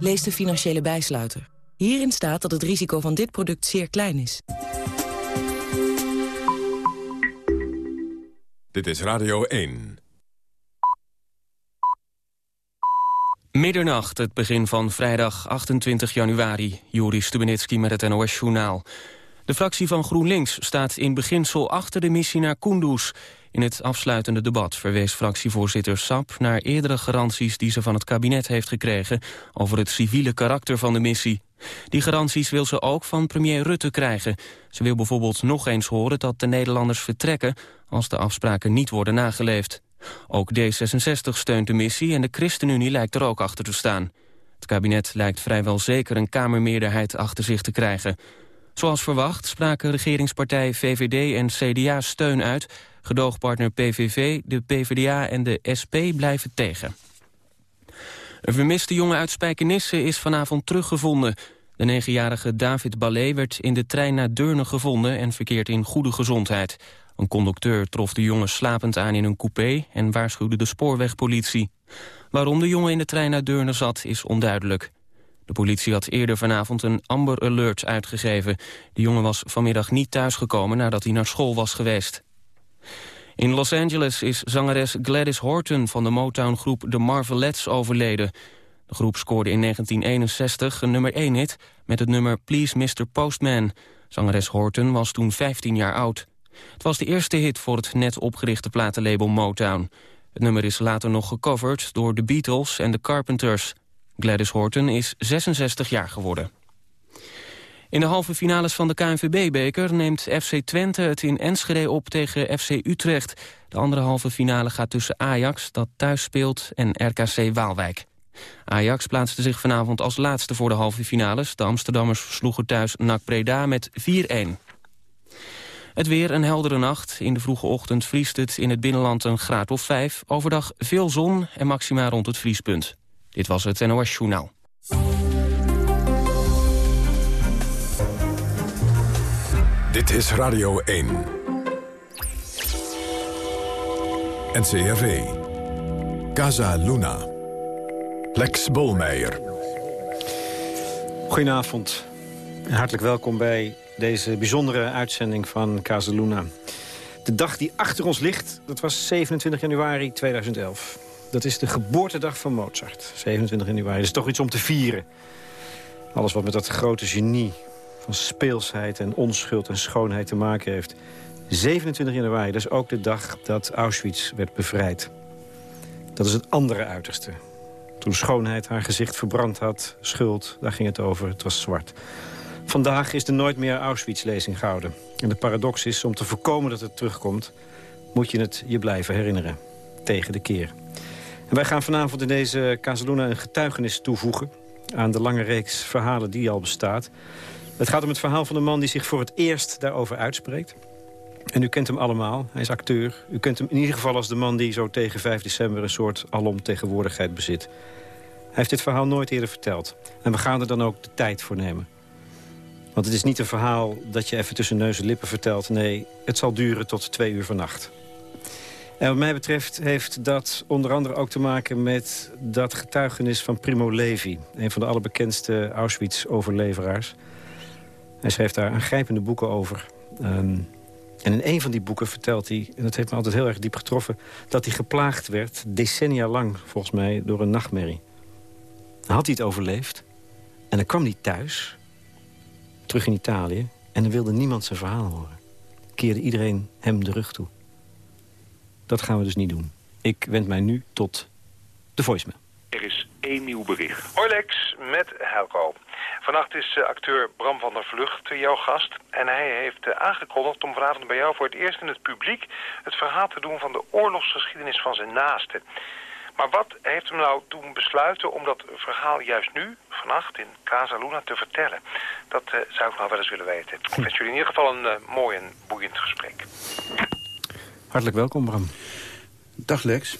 Lees de financiële bijsluiter. Hierin staat dat het risico van dit product zeer klein is. Dit is Radio 1. Middernacht, het begin van vrijdag 28 januari. Juri Stubenitski met het NOS-journaal. De fractie van GroenLinks staat in beginsel achter de missie naar Kunduz. In het afsluitende debat verwees fractievoorzitter Sap... naar eerdere garanties die ze van het kabinet heeft gekregen... over het civiele karakter van de missie. Die garanties wil ze ook van premier Rutte krijgen. Ze wil bijvoorbeeld nog eens horen dat de Nederlanders vertrekken... als de afspraken niet worden nageleefd. Ook D66 steunt de missie en de ChristenUnie lijkt er ook achter te staan. Het kabinet lijkt vrijwel zeker een kamermeerderheid achter zich te krijgen. Zoals verwacht spraken regeringspartij VVD en CDA steun uit. Gedoogpartner PVV, de PvdA en de SP blijven tegen. Een vermiste jongen uit Spijkenisse is vanavond teruggevonden. De negenjarige David Ballet werd in de trein naar Deurne gevonden... en verkeert in goede gezondheid. Een conducteur trof de jongen slapend aan in een coupé... en waarschuwde de spoorwegpolitie. Waarom de jongen in de trein naar Deurne zat, is onduidelijk. De politie had eerder vanavond een Amber Alert uitgegeven. De jongen was vanmiddag niet thuisgekomen nadat hij naar school was geweest. In Los Angeles is zangeres Gladys Horton van de Motown-groep The Marvelettes overleden. De groep scoorde in 1961 een nummer 1-hit met het nummer Please Mr. Postman. Zangeres Horton was toen 15 jaar oud. Het was de eerste hit voor het net opgerichte platenlabel Motown. Het nummer is later nog gecoverd door de Beatles en de Carpenters. Gladys Horton is 66 jaar geworden. In de halve finales van de KNVB-beker neemt FC Twente het in Enschede op tegen FC Utrecht. De andere halve finale gaat tussen Ajax, dat thuis speelt, en RKC Waalwijk. Ajax plaatste zich vanavond als laatste voor de halve finales. De Amsterdammers versloegen thuis NAC Breda met 4-1. Het weer een heldere nacht. In de vroege ochtend vriest het in het binnenland een graad of 5. Overdag veel zon en maxima rond het vriespunt. Dit was het NOS Journaal. Dit is Radio 1. NCRV. Casa Luna. Lex Bolmeijer. Goedenavond. Hartelijk welkom bij deze bijzondere uitzending van Casa Luna. De dag die achter ons ligt, dat was 27 januari 2011. Dat is de geboortedag van Mozart, 27 januari. Dat is toch iets om te vieren. Alles wat met dat grote genie van speelsheid en onschuld en schoonheid te maken heeft. 27 januari, dat is ook de dag dat Auschwitz werd bevrijd. Dat is het andere uiterste. Toen schoonheid haar gezicht verbrand had, schuld, daar ging het over, het was zwart. Vandaag is er nooit meer Auschwitz-lezing gehouden. En de paradox is, om te voorkomen dat het terugkomt... moet je het je blijven herinneren. Tegen de keer. En wij gaan vanavond in deze Casaluna een getuigenis toevoegen... aan de lange reeks verhalen die al bestaat. Het gaat om het verhaal van een man die zich voor het eerst daarover uitspreekt. En u kent hem allemaal, hij is acteur. U kent hem in ieder geval als de man die zo tegen 5 december... een soort alomtegenwoordigheid bezit. Hij heeft dit verhaal nooit eerder verteld. En we gaan er dan ook de tijd voor nemen. Want het is niet een verhaal dat je even tussen neus en lippen vertelt. Nee, het zal duren tot twee uur vannacht. En wat mij betreft heeft dat onder andere ook te maken met dat getuigenis van Primo Levi. Een van de allerbekendste Auschwitz-overleveraars. Hij schreef daar aangrijpende boeken over. Ehm, en in een van die boeken vertelt hij, en dat heeft me altijd heel erg diep getroffen... dat hij geplaagd werd, decennia lang volgens mij, door een nachtmerrie. Dan had hij het overleefd. En dan kwam hij thuis, terug in Italië... en dan wilde niemand zijn verhaal horen. Keerde iedereen hem de rug toe. Dat gaan we dus niet doen. Ik wend mij nu tot de voicemail. Er is één nieuw bericht. Hoi Lex, met Helco. Vannacht is uh, acteur Bram van der Vlucht uh, jouw gast. En hij heeft uh, aangekondigd om vanavond bij jou voor het eerst in het publiek... het verhaal te doen van de oorlogsgeschiedenis van zijn naasten. Maar wat heeft hem nou doen besluiten om dat verhaal juist nu, vannacht, in Casa Luna te vertellen? Dat zou ik nou wel eens willen weten. Ik wens jullie in ieder geval een mooi en boeiend gesprek. Hartelijk welkom, Bram. Dag Lex.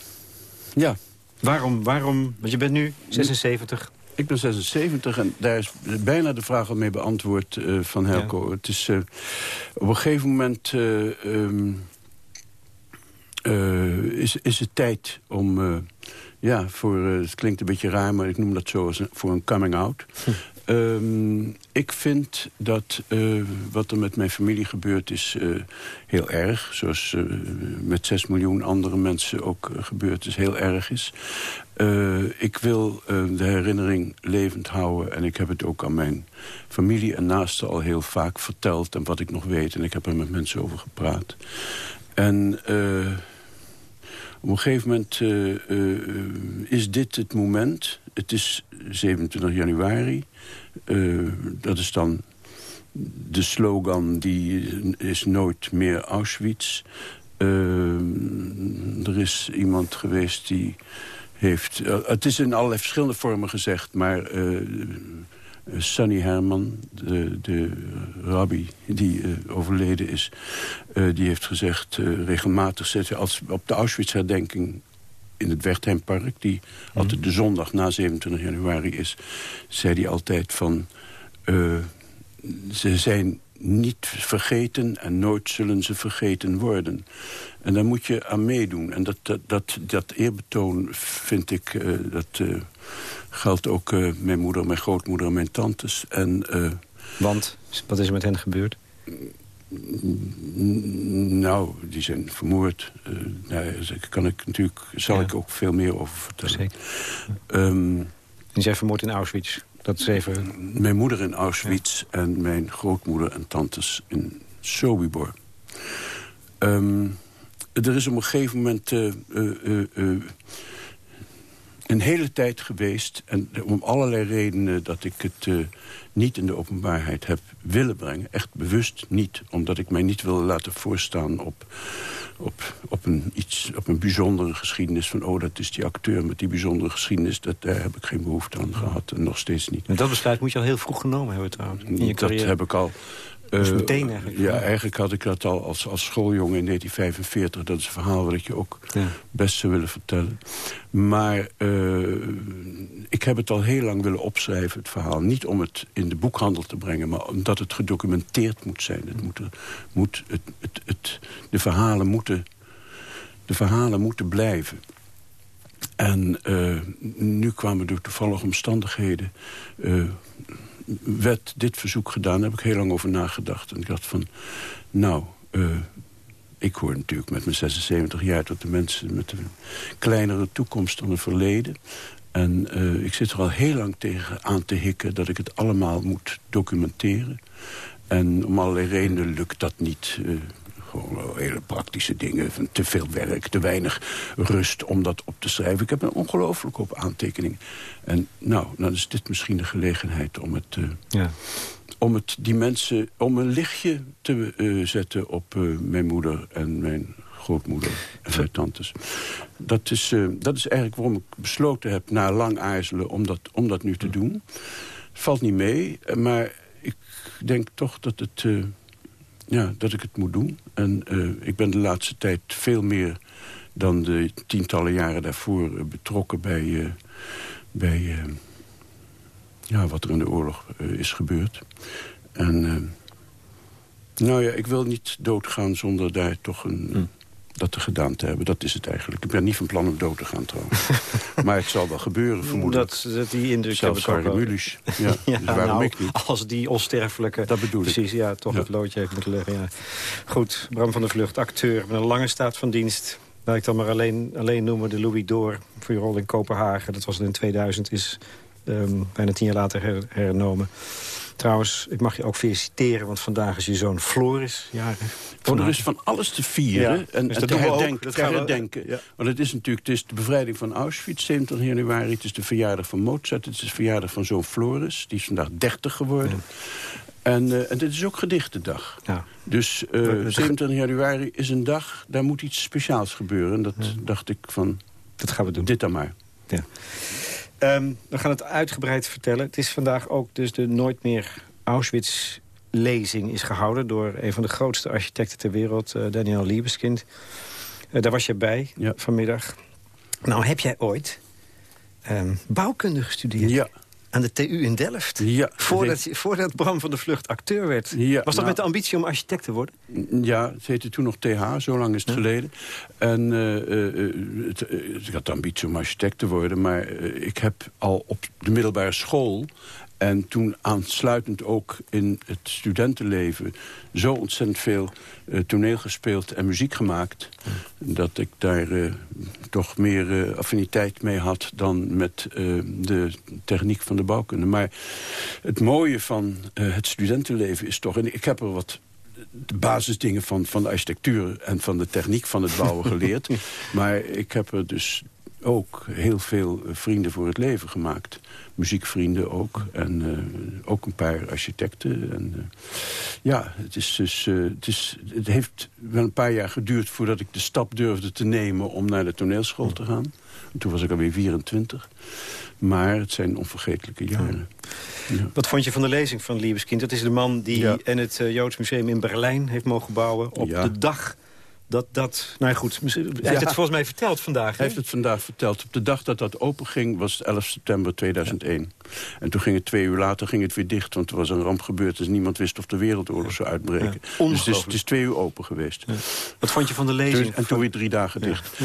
Ja. Waarom, waarom, want je bent nu 76... Ik ben 76 en daar is bijna de vraag al mee beantwoord uh, van Helco. Het is uh, op een gegeven moment uh, um, is, is het tijd om ja, voor, het klinkt een beetje raar, maar ik noem dat zo als voor een coming Hm. Ehm, ik vind dat wat er met mijn familie gebeurd is heel erg. Zoals met 6 miljoen andere mensen ook gebeurd is, heel erg is. ik wil de herinnering levend houden. En ik heb het ook aan mijn familie en naasten al heel vaak verteld. En wat ik nog weet. En ik heb er met mensen over gepraat. En op een gegeven moment is dit het moment. Het is 27 januari. Uh, dat is dan de slogan die is nooit meer Auschwitz. er is iemand geweest die heeft... het is in allerlei verschillende vormen gezegd, maar... Sunny Herman, de, de rabbi die overleden is... Die heeft gezegd, uh, regelmatig als op de Auschwitz-herdenking in het Wertheimpark... die altijd de zondag na 27 januari is... zei hij altijd van... ze zijn niet vergeten en nooit zullen ze vergeten worden. En daar moet je aan meedoen. En dat, dat, dat, dat eerbetoon vind ik... dat geldt ook mijn moeder, mijn grootmoeder en mijn tantes. En, Want? Wat is er met hen gebeurd? Nou, die zijn vermoord. Uh, nou, daar kan ik natuurlijk, zal ja. ik ook veel meer over vertellen. Zeker. Um, en zij vermoord in Auschwitz? Dat is even... Mijn moeder in Auschwitz ja. en mijn grootmoeder en tantes in Sobibor. Um, er is op een gegeven moment een hele tijd geweest. En om allerlei redenen dat ik het uh, niet in de openbaarheid heb willen brengen. Echt bewust niet. Omdat ik mij niet wilde laten voorstaan op, op, op, een, iets, op een bijzondere geschiedenis. Van oh, dat is die acteur met die bijzondere geschiedenis. Dat, daar heb ik geen behoefte aan gehad. En nog steeds niet. En dat besluit moet je al heel vroeg genomen hebben trouwens. In je dat heb ik al dus meteen eigenlijk? Ja, eigenlijk had ik dat al als, als schooljongen in 1945. Dat is een verhaal wat ik je ook ja. best zou willen vertellen. Maar uh, ik heb het al heel lang willen opschrijven, het verhaal. Niet om het in de boekhandel te brengen, maar omdat het gedocumenteerd moet zijn. Het moet, moet, het, het, het, de, verhalen moeten, de verhalen moeten blijven. En uh, nu kwamen door toevallige omstandigheden... Werd dit verzoek gedaan. Daar heb ik heel lang over nagedacht. En ik dacht van, nou, uh, ik hoor natuurlijk met mijn 76 jaar... tot de mensen met een kleinere toekomst dan het verleden. En uh, ik zit er al heel lang tegen aan te hikken... dat ik het allemaal moet documenteren. En om allerlei redenen lukt dat niet... Uh, gewoon hele praktische dingen. Te veel werk, te weinig rust om dat op te schrijven. Ik heb een ongelooflijk op aantekeningen. En nou, dan is dit misschien de gelegenheid om het... Uh, ja. Om het die mensen, om een lichtje te uh, zetten op uh, mijn moeder en mijn grootmoeder en mijn tantes. Dat is, dat is eigenlijk waarom ik besloten heb, na lang aarzelen, om dat, om dat nu te doen. Het valt niet mee, maar ik denk toch dat het ja, dat ik het moet doen. En uh, ik ben de laatste tijd veel meer dan de tientallen jaren daarvoor uh, betrokken bij, uh, bij ja, wat er in de oorlog is gebeurd. En nou ja, ik wil niet doodgaan zonder daar toch een... Hm dat te gedaan te hebben. Dat is het eigenlijk. Ik ben niet van plan om dood te gaan trouwens. maar het zal wel gebeuren, vermoedelijk. Dat, dat die indruk Zelfs heb ik ook Mulisch. Ja, ja, dus waarom nou, ik niet? Als die onsterfelijke... Dat bedoel precies, ik. ja, toch het loodje heeft moeten leggen. Ja. Goed, Bram van der Vlucht, acteur met een lange staat van dienst. Laat ik dan maar alleen, alleen noemen de Louis Door voor je rol in Kopenhagen. Dat was in 2000, is um, bijna tien jaar later her, hernomen. Trouwens, ik mag je ook feliciteren, want vandaag is je zoon Floris jaren. Oh, er is van alles te vieren ja, en, dus en te, herdenken. herdenken. Ja. Want het is natuurlijk het is de bevrijding van Auschwitz, 27 januari. Het is de verjaardag van Mozart. Het is de verjaardag van zoon Floris. Die is vandaag 30 geworden. Ja. En, uh, en dit is ook gedichtendag. Ja. Dus uh, 27 januari is een dag, daar moet iets speciaals gebeuren. En dat dacht ik van, dat gaan we doen. dit dan maar. Ja. Um, we gaan het uitgebreid vertellen. Het is vandaag ook dus de Nooit meer Auschwitz-lezing is gehouden... door een van de grootste architecten ter wereld, uh, Daniel Liebeskind. Uh, daar was je bij ja. vanmiddag. Nou, heb jij ooit um, bouwkunde gestudeerd? Ja. Aan de TU in Delft. Ja. Voordat, voordat Bram van der Vlucht acteur werd. Ja, Was dat nou- met de ambitie om architect te worden? Ja, het heette toen nog TH, zo lang is het geleden. En eh, eh, eh, het, ik had de ambitie om architect te worden... maar ik heb al op de middelbare school... en toen aansluitend ook in het studentenleven... zo ontzettend veel eh, toneel gespeeld en muziek gemaakt... dat ik daar eh, toch meer eh, affiniteit mee had... dan met de techniek van de bouwkunde. Maar het mooie van het studentenleven is toch... en ik heb er wat de basisdingen van, van de architectuur en van de techniek van het bouwen geleerd. maar ik heb er dus ook heel veel eh, vrienden voor het leven gemaakt. Muziekvrienden ook. En eh, ook een paar architecten. En, eh, ja, het, is dus, het, is, het heeft wel een paar jaar geduurd voordat ik de stap durfde te nemen om naar de toneelschool te gaan. En toen was ik alweer 24. Maar het zijn onvergetelijke jaren. Ja. Wat vond je van de lezing van Liebeskind? Dat is de man die Ja. en het Joods Museum in Berlijn heeft mogen bouwen... op de dag dat dat... Nou ja, goed, hij heeft Ja. het volgens mij verteld vandaag. Hij heeft het vandaag verteld. Op de dag dat dat openging was het 11 september 2001. En toen ging het twee uur later ging het weer dicht. Want er was een ramp gebeurd. Dus niemand wist of de wereldoorlog zou uitbreken. Dus het is, het is twee uur open geweest. Wat vond je van de Toen- lezing? en toen weer drie dagen dicht.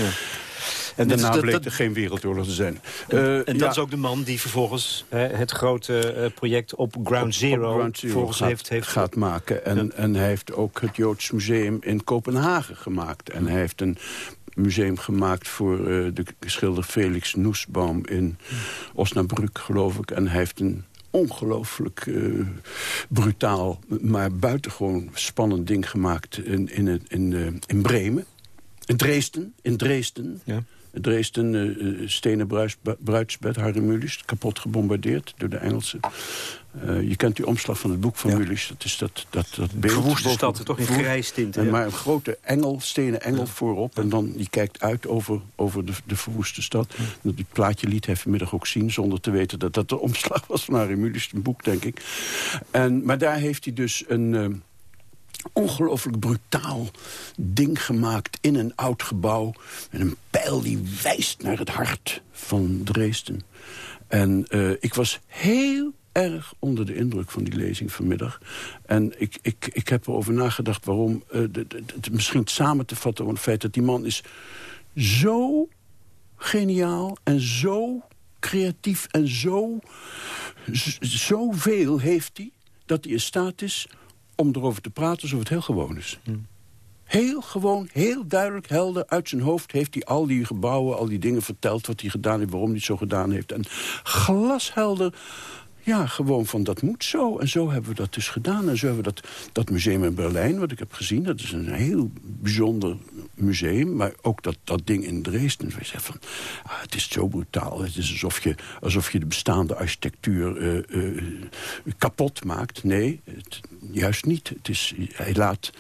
En daarna dat- bleek dat- er geen wereldoorlog te zijn. En, Eh, en dat is ook de man die vervolgens hè, het grote eh, project op Ground Zero, op Ground Zero vervolgens gaat, heeft, heeft gaat maken. En, en hij heeft ook het Joods Museum in Kopenhagen gemaakt. En hij heeft een museum gemaakt voor eh, de schilder Felix Noesbaum in Osnabrück, geloof ik. En hij heeft een ongelooflijk eh, brutaal, maar buitengewoon spannend ding gemaakt in, in, het- in, in Bremen. In Dresden, in Dresden. Ja. Dresden, eh, eh, stenen bruis- bruidsbed, Harry Mulisch, kapot gebombardeerd door de Engelsen. Eh, je kent die omslag van het boek van Ja. Mulisch. Dat is dat, dat, dat beeld. verwoeste stad, toch in grijs tint. en ja. maar een grote engel, stenen engel voorop. En dan die kijkt uit over, over de, de verwoeste stad. Dat Die plaatje liet hij vanmiddag ook zien... zonder te weten dat dat de omslag was van Harry Mulisch. Een boek, denk ik. En, maar daar heeft hij dus een... eh, ongelooflijk brutaal ding gemaakt in een oud gebouw. Met een pijl die wijst naar het hart van Dresden. En eh, ik was heel erg onder de indruk van die lezing vanmiddag. En ik, ik, ik heb erover nagedacht waarom... eh, misschien samen te vatten van het feit dat die man is zo geniaal en zo creatief en zo... zoveel heeft hij dat hij in staat is om erover te praten alsof het heel gewoon is. Heel gewoon, heel duidelijk, helder, uit zijn hoofd... heeft hij al die gebouwen, al die dingen verteld... wat hij gedaan heeft, waarom hij het zo gedaan heeft. En glashelder, ja, gewoon van dat moet zo. En zo hebben we dat dus gedaan. En zo hebben we dat, dat museum in Berlijn, wat ik heb gezien... dat is een heel bijzonder museum. Maar ook dat, dat ding in Dresden. Wij zeggen van, ah, het is zo brutaal. Het is alsof je, alsof je de bestaande architectuur eh, eh, kapot maakt. Nee, juist niet. Het is, hij laat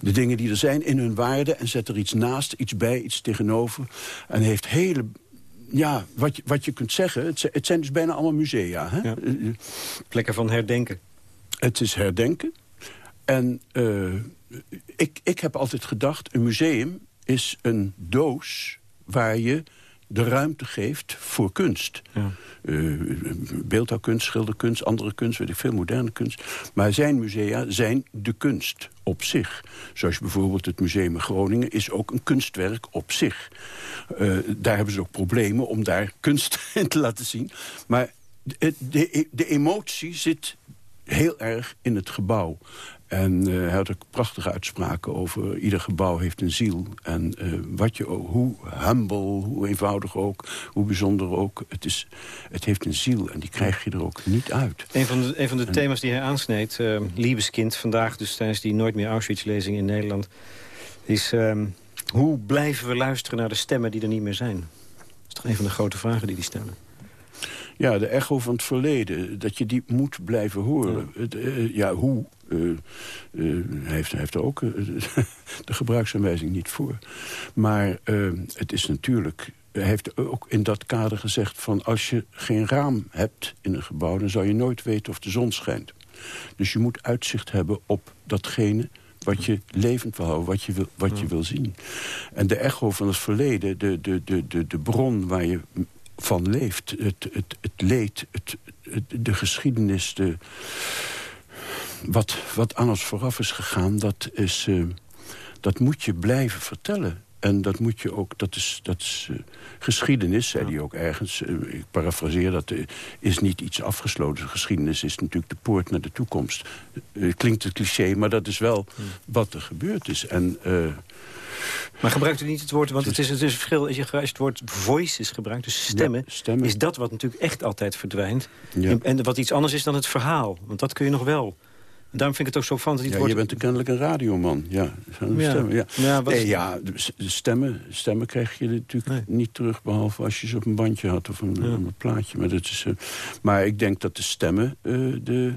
de dingen die er zijn in hun waarde... en zet er iets naast, iets bij, iets tegenover. En heeft hele... Ja, wat je, wat je kunt zeggen, het, het zijn dus bijna allemaal musea. Hè? Ja. Eh, eh, Plekken van herdenken. het is herdenken. En eh, ik, ik heb altijd gedacht, een museum is een doos... waar je de ruimte geeft voor kunst. Ja. Eh, beeldhouwkunst, schilderkunst, andere kunst, weet ik veel, moderne kunst. Maar zijn musea zijn de kunst op zich. Zoals bijvoorbeeld het museum in Groningen is ook een kunstwerk op zich. Eh, daar hebben ze ook problemen om daar kunst in te laten zien. Maar de, de, de emotie zit heel erg in het gebouw. En eh, hij had ook prachtige uitspraken over... ieder gebouw heeft een ziel. En eh, wat je, hoe humble, hoe eenvoudig ook, hoe bijzonder ook... Het, is, het heeft een ziel en die krijg je er ook niet uit. Een van de, een van de thema's die hij aansneed, eh, Liebeskind... vandaag dus tijdens die Nooit meer Auschwitz-lezing in Nederland... is ehm, hoe blijven we luisteren naar de stemmen die er niet meer zijn? Dat is toch een van de grote vragen die die stellen. Ja, de echo van het verleden, dat je die moet blijven horen. Ja, hoe? Eh, eh, hij, heeft, hij heeft er ook eh, de gebruiksaanwijzing niet voor. Maar het is natuurlijk... Hij heeft ook in dat kader gezegd van... als je geen raam hebt in een gebouw... dan zou je nooit weten of de zon schijnt. Dus je moet uitzicht hebben op datgene wat je levend wil houden, wat je wil, wat je wil zien. En de echo van het verleden, de, de, de, de, de bron waar je van leeft. Het, het, het leed, het, de geschiedenis, de, wat, wat aan ons vooraf is gegaan... dat, is, uh, dat moet je blijven vertellen. En dat moet je ook, dat is, dat is uh, geschiedenis, zei hij ook ergens. Uh, ik parafraseer, dat is niet iets afgesloten. Geschiedenis is natuurlijk de poort naar de toekomst. klinkt het cliché, maar dat is wel hmm. wat er gebeurd is. En maar gebruikt u niet het woord, want het is, het is een verschil... als je het woord voice is gebruikt, dus stemmen, stemmen, is dat wat natuurlijk echt altijd verdwijnt. En wat iets anders is dan het verhaal, want dat kun je nog wel... Daarom vind ik het ook zo van dat ja, Je bent kennelijk een radioman. Ja, ja. Stemmen, ja. Ja, nee, ja, de stemmen, stemmen krijg je natuurlijk niet terug... behalve als je ze op een bandje had of een, een plaatje. Maar, dat is, uh, maar ik denk dat de stemmen uh, de,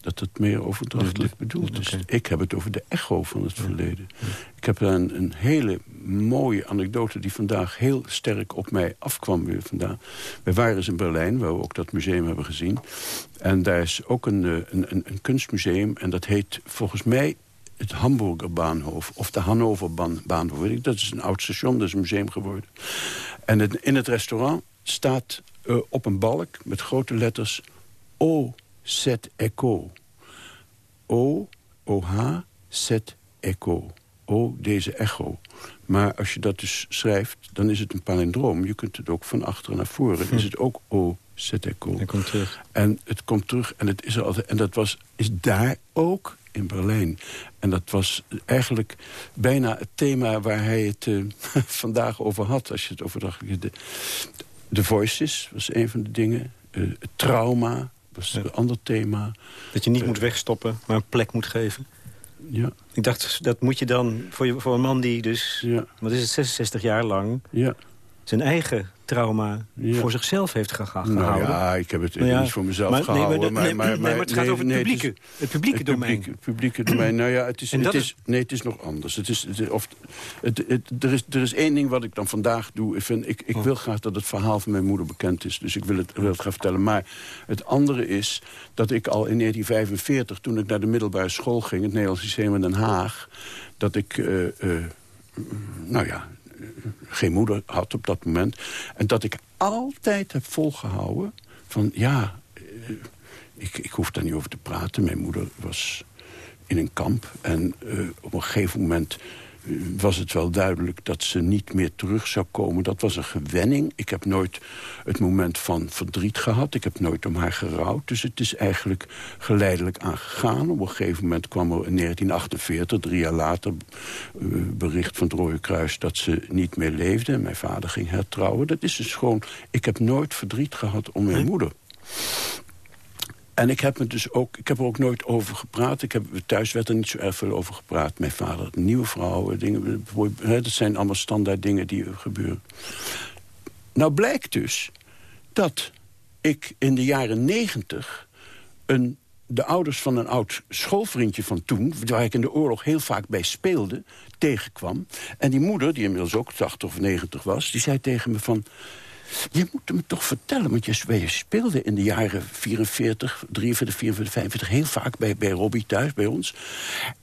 dat het meer overdrachtelijk bedoeld is. Ik heb het over de echo van het verleden. Ik heb een, een hele mooie anekdote die vandaag heel sterk op mij afkwam weer vandaag. We waren eens in Berlijn, waar we ook dat museum hebben gezien. En daar is ook een, eh, een, een, een kunstmuseum en dat heet volgens mij het Hamburger Bahnhof of de Hannover Bahnhof. Weet ik, dat is een oud station, dat is een museum geworden. En het, in het restaurant staat uh, op een balk met grote letters... O set echo. O, OH, set echo. O, deze echo. Maar als je dat dus schrijft, dan is het een palindroom. Je kunt het ook van achteren naar voren. Hm. Is het ook O, set echo. Het komt terug. En het komt terug en het is er altijd. En dat was, is daar ook in Berlijn. En dat was eigenlijk bijna het thema waar hij het uh, vandaag over had. Als je het overdag... De, de Voices was een van de dingen. Uh, trauma, dat is een ander thema. Dat je niet moet wegstoppen, maar een plek moet geven. Ja. Ik dacht, dat moet je dan voor, je, voor een man die dus... Ja. Wat is het, 66 jaar lang... Ja. zijn eigen trauma voor zichzelf heeft gehouden. Nou ja, ik heb het nou niet voor mezelf maar, gehouden. Nee, maar, nee, maar, het gaat over het publieke, het, het publieke domein. het publieke domein, nou ja, het is, het is, nee, het is nog anders. Het is, het, of, het, er, is, er is één ding wat ik dan vandaag doe. Ik, vind, ik, ik oh. wil graag dat het verhaal van mijn moeder bekend is. Dus ik wil het, wil het gaan vertellen. Maar het andere is dat ik al in 1945, toen ik naar de middelbare school ging... het Nederlands Lyceum in Den Haag... dat ik... Uh, uh, nou ja, geen moeder had op dat moment. En dat ik altijd heb volgehouden van ja, eh, ik, ik hoef daar niet over te praten. Mijn moeder was in een kamp en uh, op een gegeven moment was het wel duidelijk dat ze niet meer terug zou komen. Dat was een gewenning. Ik heb nooit het moment van verdriet gehad. Ik heb nooit om haar gerouwd. Dus het is eigenlijk geleidelijk aangegaan. Op een gegeven moment kwam er in 1948, drie jaar later... Eh, bericht van het Rode Kruis dat ze niet meer leefde. En mijn vader ging hertrouwen. Dat is dus gewoon... Ik heb nooit verdriet gehad om mijn moeder. En ik heb, me dus ook, ik heb er ook nooit over gepraat. Ik heb, thuis werd er niet zo erg veel over gepraat. Mijn vader, nieuwe vrouwen, dingen, dat zijn allemaal standaard dingen die gebeuren. Nou blijkt dus dat ik in de jaren negentig... de ouders van een oud schoolvriendje van toen... waar ik in de oorlog heel vaak bij speelde, tegenkwam. En die moeder, die inmiddels ook 80 of 90 was... die zei tegen me van... Je moet me toch vertellen, want je, speelde in de jaren 44, 43, 44, 45... heel vaak bij, bij Robbie thuis, bij ons.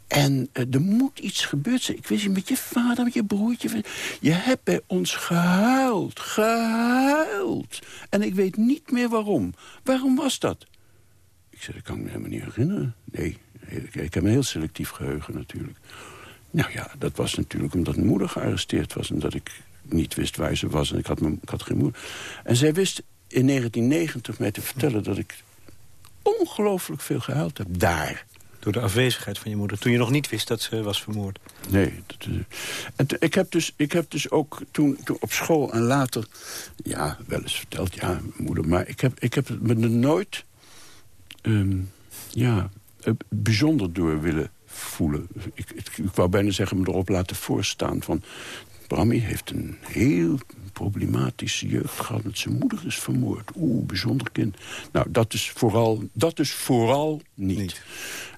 En uh, er moet iets gebeurd zijn. Ik wist niet, met je vader, met je broertje. Je hebt bij ons gehuild, gehuild. En ik weet niet meer waarom. Waarom was dat? Ik zei, dat kan ik me helemaal niet herinneren. Nee, ik, ik heb een heel selectief geheugen natuurlijk. Nou ja, dat was natuurlijk omdat mijn moeder gearresteerd was... en dat ik niet wist waar ze was en ik had, me, ik had geen moeder. En zij wist in 1990 mij te vertellen dat ik ongelooflijk veel gehuild heb daar. Door de afwezigheid van je moeder, toen je nog niet wist dat ze was vermoord. Nee. Dat, en ik, heb dus, ik heb dus ook toen, toen op school en later... ja, wel eens verteld, ja, moeder... maar ik heb, ik heb me er nooit um, ja, eh, bijzonder door willen voelen. Ik, ik, ik, wou bijna zeggen, me erop laten voorstaan van... Brammy heeft een heel problematische jeugd gehad... met zijn moeder is vermoord. Oeh, bijzonder kind. Nou, dat is vooral, dat is vooral niet.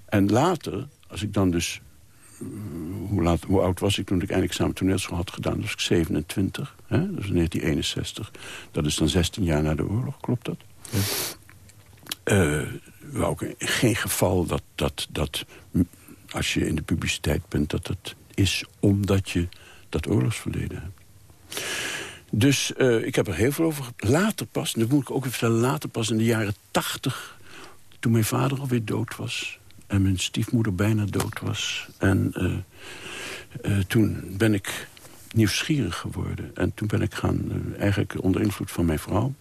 En later, als ik dan dus... Eh, hoe, laat, hoe oud was ik toen ik eindelijk samen toneelschool had gedaan? Dat was ik 27, hè? dat is 1961. Dat is dan 16 jaar na de oorlog, klopt dat? Ja. Uh, ook in geen geval dat, dat, dat als je in de publiciteit bent... dat het is omdat je dat oorlogsverleden Dus uh, ik heb er heel veel over... Later pas, dat moet ik ook even vertellen... later pas in de jaren tachtig... toen mijn vader alweer dood was... en mijn stiefmoeder bijna dood was. En uh, uh, toen ben ik nieuwsgierig geworden. En toen ben ik gaan, eigenlijk onder invloed van mijn vrouw...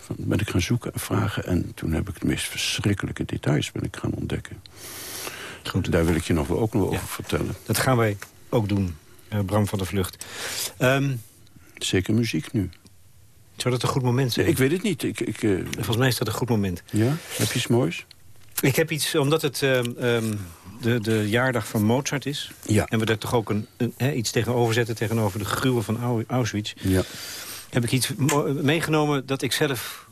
Van, ben ik gaan zoeken en vragen. En toen heb ik de meest verschrikkelijke details ben ik gaan ontdekken. Goed. Daar wil ik je nog wel ook nog over vertellen. Dat gaan wij ook doen, Bram van der Vlucht. Um, Zeker muziek nu. Zou dat een goed moment zijn? ik weet het niet. Ik, ik, uh... Volgens mij is dat een goed moment. Ja? Heb je iets moois? Ik heb iets, omdat het um, de, de jaardag van Mozart is... Ja. en we daar toch ook een, een iets tegenover zetten... tegenover de gruwel van Auschwitz... Ja. heb ik iets meegenomen dat ik zelf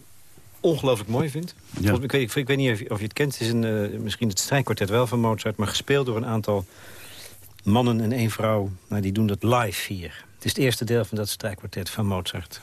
ongelooflijk mooi vind. Ja. ik, weet, ik, weet, niet of je, of je, het kent. Het is een, uh, misschien het strijkkwartet wel van Mozart... maar gespeeld door een aantal mannen en één vrouw. Nou, die doen dat live hier. Het is het eerste deel van dat strijkkwartet van Mozart.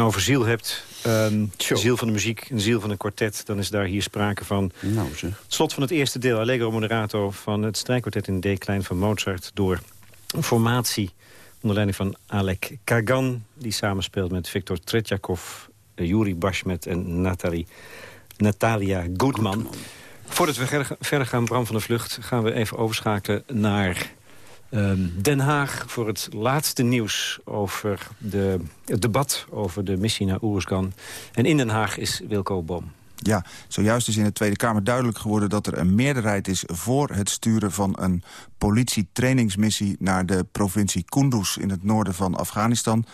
Nou over ziel hebt, um, ziel van de muziek, een ziel van een kwartet... dan is daar hier sprake van. Nou zeg. Het slot van het eerste deel, Allegro Moderato... van het strijkkwartet in D-klein van Mozart... door een formatie onder leiding van Alek Kagan... die samenspeelt met Viktor Tretjakov, Yuri Bashmet en Nathalie, Natalia Goodman. Voordat we verder gaan, Bram van de Vlucht... gaan we even overschakelen naar Den Haag voor het laatste nieuws over de, het debat over de missie naar Oeruzgan. En in Den Haag is Wilco Bom. Ja, zojuist is in de Tweede Kamer duidelijk geworden dat er een meerderheid is voor het sturen van een politietrainingsmissie naar de provincie Kunduz in het noorden van Afghanistan.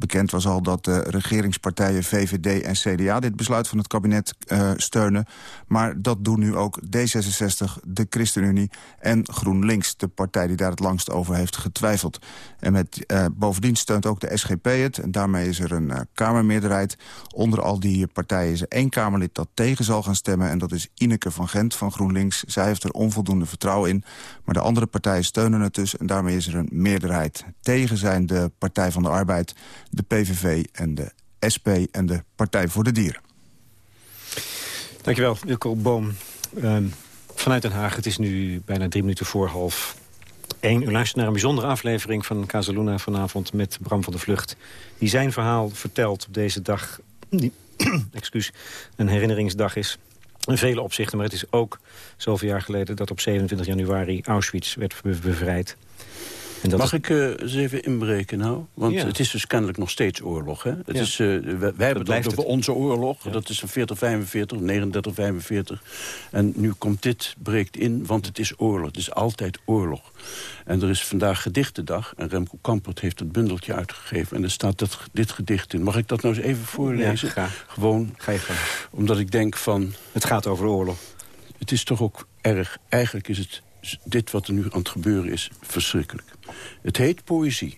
Bekend was al dat de regeringspartijen VVD en CDA... dit besluit van het kabinet uh, steunen. Maar dat doen nu ook D66, de ChristenUnie en GroenLinks... de partij die daar het langst over heeft getwijfeld. En met, uh, bovendien steunt ook de SGP het. En daarmee is er een uh, Kamermeerderheid. Onder al die partijen is er één Kamerlid dat tegen zal gaan stemmen... en dat is Ineke van Gent van GroenLinks. Zij heeft er onvoldoende vertrouwen in. Maar de andere partijen steunen het dus en daarmee is er een meerderheid. Tegen zijn de Partij van de Arbeid de PVV en de SP en de Partij voor de Dieren. Dankjewel, Wilco Boom. Uh, vanuit Den Haag, het is nu bijna drie minuten voor half één. U luistert naar een bijzondere aflevering van Casaluna vanavond met Bram van der Vlucht. Die zijn verhaal vertelt op deze dag, die excuus, een herinneringsdag is. In vele opzichten, maar het is ook zoveel jaar geleden... dat op 27 januari Auschwitz werd bevrijd. Mag ik uh, eens even inbreken nou? Want het is dus kennelijk nog steeds oorlog. Hè? Het is, uh, wij, wij hebben het over onze oorlog. Dat is een 40, 45, 39, 45. En nu komt dit, breekt in, want het is oorlog. Het is altijd oorlog. En er is vandaag gedichtendag. En Remco Kampert heeft het bundeltje uitgegeven. En er staat dat, dit gedicht in. Mag ik dat nou eens even voorlezen? Ja, Gewoon, Ga je omdat ik denk van... Het gaat over oorlog. Het is toch ook erg... Eigenlijk is het dit wat er nu aan het gebeuren is verschrikkelijk. Het heet poëzie,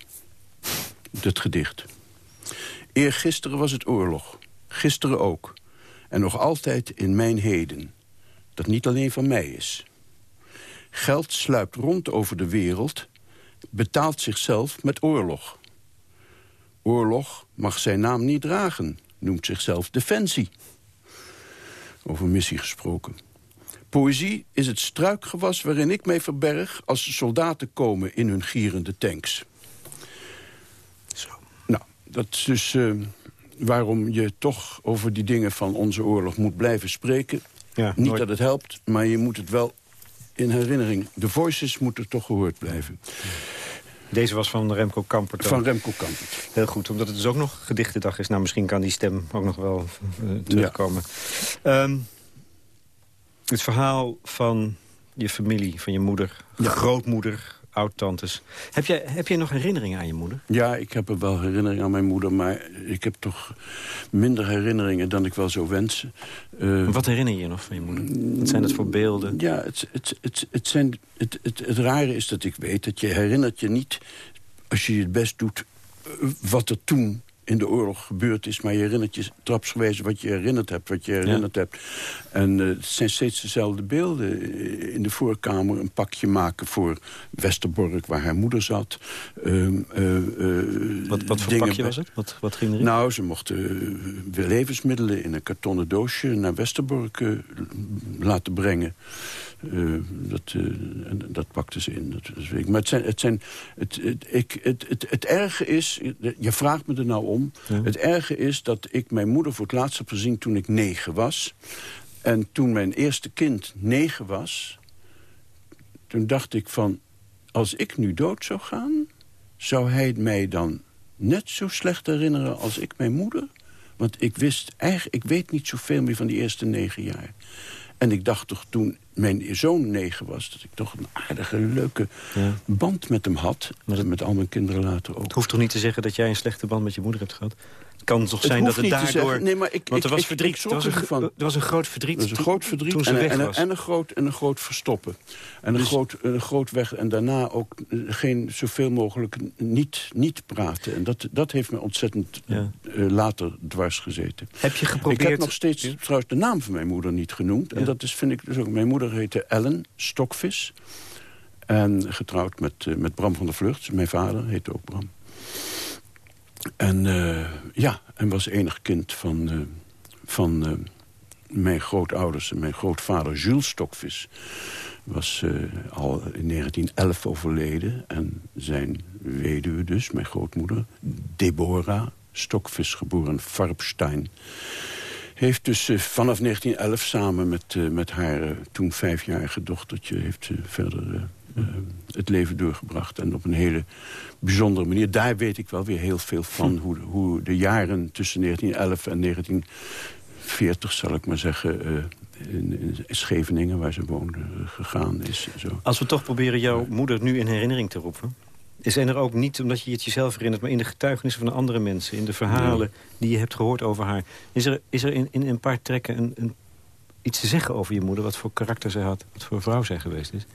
het gedicht. Eergisteren was het oorlog, gisteren ook. En nog altijd in mijn heden, dat niet alleen van mij is. Geld sluipt rond over de wereld, betaalt zichzelf met oorlog. Oorlog mag zijn naam niet dragen, noemt zichzelf defensie. Over missie gesproken. Poëzie is het struikgewas waarin ik mij verberg... als de soldaten komen in hun gierende tanks. Zo. Nou, dat is dus uh, waarom je toch over die dingen van onze oorlog moet blijven spreken. Ja, Niet dat het helpt, maar je moet het wel in herinnering... de voices moeten toch gehoord blijven. Deze was van Remco Kampert. Van Remco Kampert. Heel goed, omdat het dus ook nog gedichtendag is. Nou, misschien kan die stem ook nog wel uh, terugkomen. Ja. Um, het verhaal van je familie, van je moeder, ja. grootmoeder, oud-tantes. Heb jij, heb jij nog herinneringen aan je moeder? Ja, ik heb er wel herinneringen aan mijn moeder... maar ik heb toch minder herinneringen dan ik wel zou wensen. Uh, Wat herinner je je nog van je moeder? Wat zijn dat voor beelden? Ja, het, het, het, het, zijn, het, het, het rare is dat ik weet dat je herinnert je niet... als je het best doet, eh, wat er toen in de oorlog gebeurd is. Maar je herinnert je trapsgewijs wat je herinnerd hebt, wat je herinnerd hebt. En uh, het zijn steeds dezelfde beelden. Eh, in de voorkamer een pakje maken voor Westerbork, waar haar moeder zat. Uh, uh, wat, wat voor pakje was het? Wat, wat ging erin? Nou, ze mochten levensmiddelen in een kartonnen doosje naar Westerbork laten brengen. Uh, dat, uh, dat pakte ze in. Dat, dat ik. Maar het, zijn, het, zijn, het, het, ik, het, het, het erge is, je vraagt me er nou om... het erge is dat ik mijn moeder voor het laatst heb gezien toen ik negen was. En toen mijn eerste kind negen was... toen dacht ik van, als ik nu dood zou gaan... zou hij mij dan net zo slecht herinneren als ik mijn moeder? Want ik wist eigenlijk, ik weet niet zoveel meer van die eerste negen jaar. En ik dacht toch toen mijn zoon negen was... dat ik toch een aardige, leuke ja. band met hem had. Met, met al mijn kinderen later ook. Het hoeft toch niet te zeggen dat jij een slechte band met je moeder hebt gehad? Kan toch zijn dat het daardoor... Nee, maar ik, want er was ik, verdriet. Ik, er, was een, van, er was een groot verdriet. Er was een groot verdriet toen, toen en, en, en, een groot, en een groot verstoppen. En dus, een, groot, een groot weg. En daarna ook geen zoveel mogelijk niet, niet praten. En dat, dat heeft me ontzettend ja. uh, later dwars gezeten. Heb je geprobeerd... Ik heb nog steeds ja. trouwens de naam van mijn moeder niet genoemd. En dat is, vind ik dus ook... Mijn moeder heette Ellen Stokvis. En getrouwd met, uh, met Bram van der Vlucht. Mijn vader heette ook Bram. En ja, en was enig kind van, van mijn grootouders mijn grootvader Jules Stokvis was al in 1911 overleden. En zijn weduwe dus, mijn grootmoeder, Deborah Stokvis, geboren Farbstein... heeft dus vanaf 1911 samen met, met haar toen vijfjarige dochtertje... heeft ze verder het leven doorgebracht. En op een hele bijzondere manier. Daar weet ik wel weer heel veel van. Hoe, hoe de jaren tussen 1911 en 1940, zal ik maar zeggen... Uh, in, Scheveningen, waar ze woonde, gegaan is. Zo. Als we toch proberen jouw moeder nu in herinnering te roepen... is er ook niet, omdat je het jezelf herinnert... maar in de getuigenissen van andere mensen... in de verhalen die je hebt gehoord over haar... is er, is er in, in een paar trekken een, een, iets te zeggen over je moeder... wat voor karakter zij had, wat voor vrouw zij geweest is?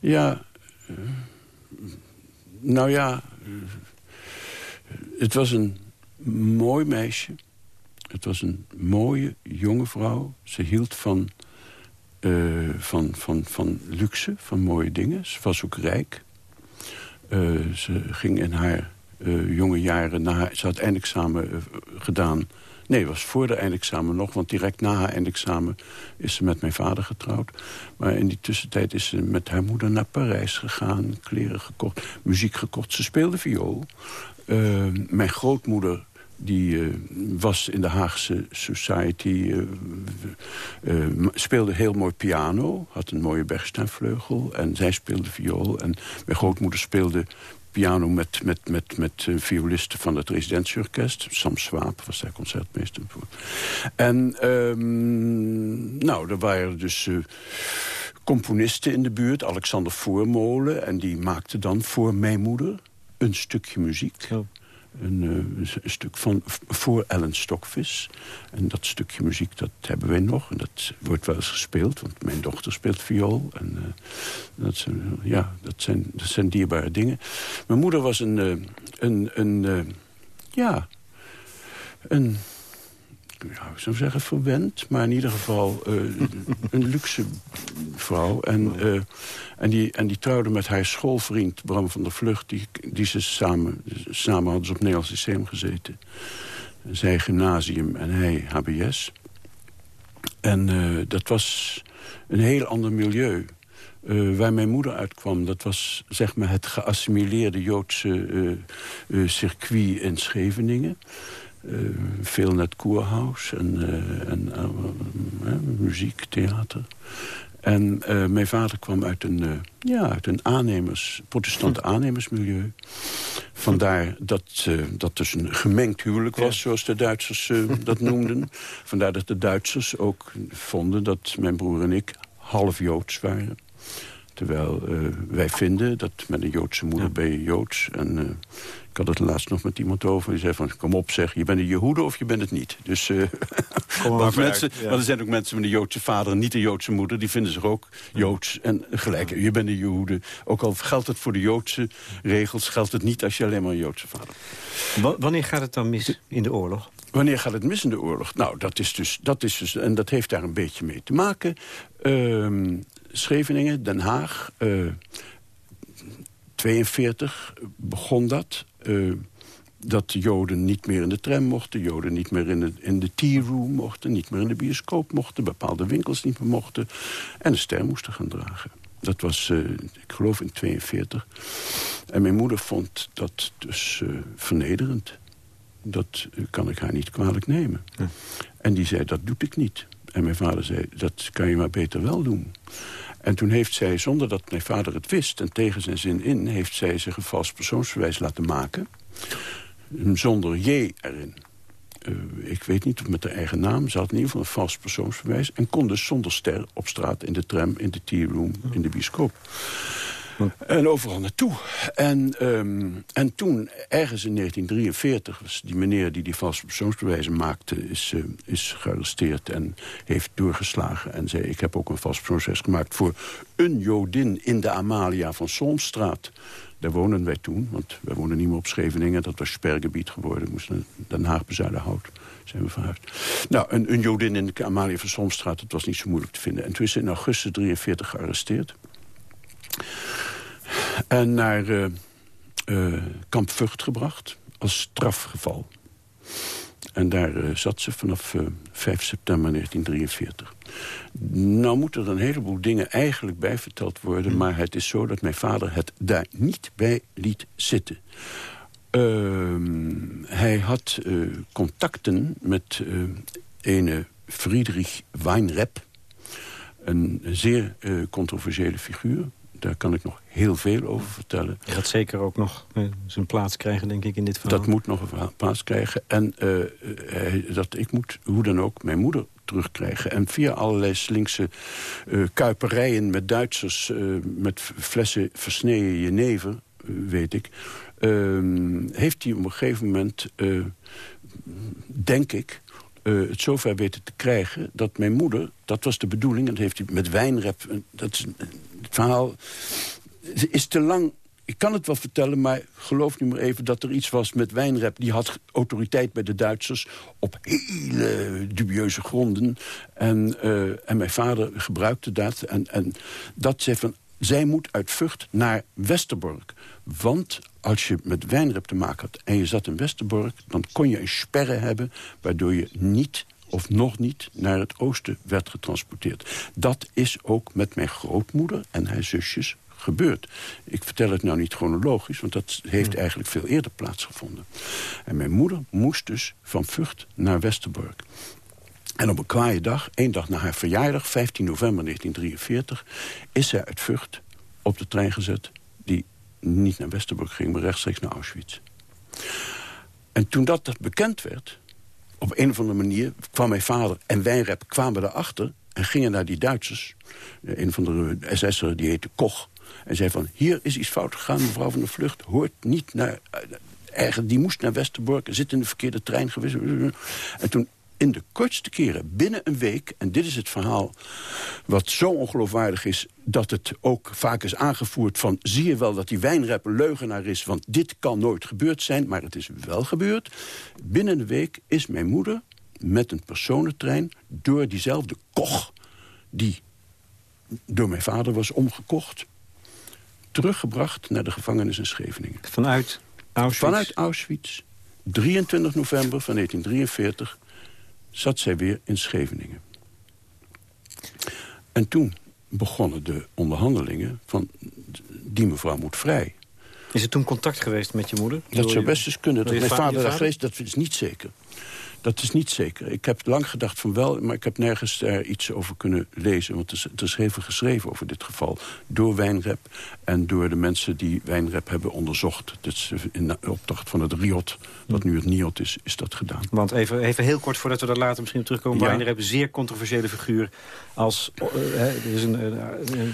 Ja, nou ja, het was een mooi meisje. Het was een mooie, jonge vrouw. Ze hield van, uh, van, van, van luxe, van mooie dingen. Ze was ook rijk. Uh, ze ging in haar uh, jonge jaren... Na, ze had eindexamen gedaan Nee, was voor de eindexamen nog. Want direct na haar eindexamen is ze met mijn vader getrouwd. Maar in die tussentijd is ze met haar moeder naar Parijs gegaan. Kleren gekocht, muziek gekocht. Ze speelde viool. Uh, mijn grootmoeder die was in de Haagse Society, speelde heel mooi piano, had een mooie Bergsteinvleugel en zij speelde viool. En mijn grootmoeder speelde piano met, met, met, met violisten van het residentieorkest. Sam Swaap was daar concertmeester voor. En um, nou, er waren dus uh, componisten in de buurt. Alexander Voormolen. En die maakte dan voor mijn moeder een stukje muziek. Een, uh, een, stuk van voor Ellen Stokvis. En dat stukje muziek, dat hebben wij nog. En dat wordt wel eens gespeeld, want mijn dochter speelt viool. En uh, dat, zijn, ja, dat, zijn, dat zijn dierbare dingen. Mijn moeder was een... Uh, een, een ja, een ja, ik zou zeggen verwend, maar in ieder geval uh, een luxe vrouw. En, uh, en, die, en die trouwde met haar schoolvriend Bram van der Vlucht... die, die ze samen, samen hadden ze op Nederlands Lyceum gezeten. Zij gymnasium en hij HBS. En uh, dat was een heel ander milieu. Uh, waar mijn moeder uitkwam, dat was zeg maar het geassimileerde Joodse uh, circuit in Scheveningen. Uh, veel net koerhuis en, uh, en uh, muziek, theater. En mijn vader kwam uit een, ja, uit een aannemers, protestante aannemersmilieu. Vandaar dat dat dus een gemengd huwelijk was, zoals de Duitsers dat noemden. Vandaar dat de Duitsers ook vonden dat mijn broer en ik half Joods waren. Terwijl wij vinden dat met een Joodse moeder ben je Joods. En ik had het laatst nog met iemand over. Die zei van, kom op zeg, je bent een Jehoede of je bent het niet. Dus, uh, maar, mensen, er zijn ook mensen met een Joodse vader en niet een Joodse moeder. Die vinden zich ook Joods. En gelijk, je bent een Jehoede. Ook al geldt het voor de Joodse regels, geldt het niet als je alleen maar een Joodse vader bent. Wanneer gaat het dan mis in de oorlog? Wanneer gaat het mis in de oorlog? Nou, dat is dus, dat is dus en dat heeft daar een beetje mee te maken. Uh, Scheveningen, Den Haag... Uh, 42 begon dat. Uh, dat de Joden niet meer in de tram mochten, Joden niet meer in de, in de tea room mochten... niet meer in de bioscoop mochten, bepaalde winkels niet meer mochten... en de ster moesten gaan dragen. Dat was, uh, ik geloof, in 42. En mijn moeder vond dat dus uh, vernederend. Dat kan ik haar niet kwalijk nemen. Ja. En die zei, dat doe ik niet. En mijn vader zei, dat kan je maar beter wel doen. En toen heeft zij, zonder dat mijn vader het wist... en tegen zijn zin in, heeft zij zich een vals persoonsverwijs laten maken. Zonder J erin. Uh, ik weet niet of met haar eigen naam. Ze had in ieder geval een vals persoonsverwijs. En kon dus zonder ster op straat, in de tram, in de tea room, in de bioscoop. En overal naartoe. En, um, en toen, ergens in 1943, was die meneer die die valse persoonsbewijzen maakte... is, uh, is gearresteerd en heeft doorgeslagen. En zei, ik heb ook een vals persoonsbewijs gemaakt... voor een Jodin in de Amalia van Solmstraat. Daar woonden wij toen, want wij woonden niet meer op Scheveningen. Dat was spergebied geworden. Moesten Den Haag bezuidenhout zijn we verhuisd. Nou, een, een Jodin in de Amalia van Solmstraat, dat was niet zo moeilijk te vinden. En toen is ze in augustus 43 gearresteerd. En naar uh, uh, kamp Vught gebracht als strafgeval. En daar uh, zat ze vanaf 5 september 1943. Nou moeten er een heleboel dingen eigenlijk bij verteld worden... Hmm. maar het is zo dat mijn vader het daar niet bij liet zitten. Ehm, hij had contacten met ene Friedrich Weinrep... een zeer controversiële figuur daar kan ik nog heel veel over vertellen. Je gaat zeker ook nog uh, zijn plaats krijgen, denk ik, in dit verhaal. Dat moet nog een plaats krijgen. En uh, dat ik moet, hoe dan ook, mijn moeder terugkrijgen. En via allerlei slinkse uh, kuiperijen met Duitsers... met flessen versneden jenever, weet ik... Ehm, heeft hij op een gegeven moment, denk ik uh, het zover weten te krijgen dat mijn moeder... dat was de bedoeling, en dat heeft hij met wijnrep... Dat is, het verhaal is te lang... Ik kan het wel vertellen, maar geloof nu maar even dat er iets was met wijnrep. Die had autoriteit bij de Duitsers op hele dubieuze gronden. En, uh, en mijn vader gebruikte dat. En, en dat zei van, zij moet uit Vught naar Westerbork. Want als je met wijnrep te maken had en je zat in Westerbork... dan kon je een sperre hebben waardoor je niet of nog niet naar het oosten werd getransporteerd. Dat is ook met mijn grootmoeder en haar zusjes gebeurd. Ik vertel het nou niet chronologisch, want dat heeft hmm. eigenlijk veel eerder plaatsgevonden. En mijn moeder moest dus van Vught naar Westerbork. En op een kwaaie dag, één dag na haar verjaardag, 15 november 1943... is zij uit Vught op de trein gezet die niet naar Westerbork ging, maar rechtstreeks naar Auschwitz. En toen dat, bekend werd, op een of andere manier... kwam mijn vader en Wijnrep kwamen erachter en gingen naar die Duitsers. Een van de SS'er, die heette Koch. En zei van, hier is iets fout gegaan, mevrouw van de Vlucht. Hoort niet naar... Uh, die moest naar Westerbork, zit in de verkeerde trein geweest. En toen in de kortste keren, binnen een week... en dit is het verhaal wat zo ongeloofwaardig is... dat het ook vaak is aangevoerd van... zie je wel dat die wijnrep een leugenaar is... want dit kan nooit gebeurd zijn, maar het is wel gebeurd. Binnen een week is mijn moeder met een personentrein... door diezelfde koch die door mijn vader was omgekocht... teruggebracht naar de gevangenis in Scheveningen. Vanuit Auschwitz? Vanuit Auschwitz. 23 november van 1943 zat zij weer in Scheveningen. En toen begonnen de onderhandelingen van die mevrouw moet vrij. Is er toen contact geweest met je moeder? Dat zou best eens kunnen. Dat mijn vader geweest, dat is niet zeker. Dat is niet zeker. Ik heb lang gedacht van wel, maar ik heb nergens daar iets over kunnen lezen. Want er is, er veel geschreven over dit geval. Door Wijnrep en door de mensen die Wijnrep hebben onderzocht. Dat is in de opdracht van het RIOT, wat nu het NIOT is, is dat gedaan. Want even, even heel kort, voordat we daar later misschien op terugkomen. Ja. Wijnrep, een zeer controversiële figuur. Als, uh, er is een, uh,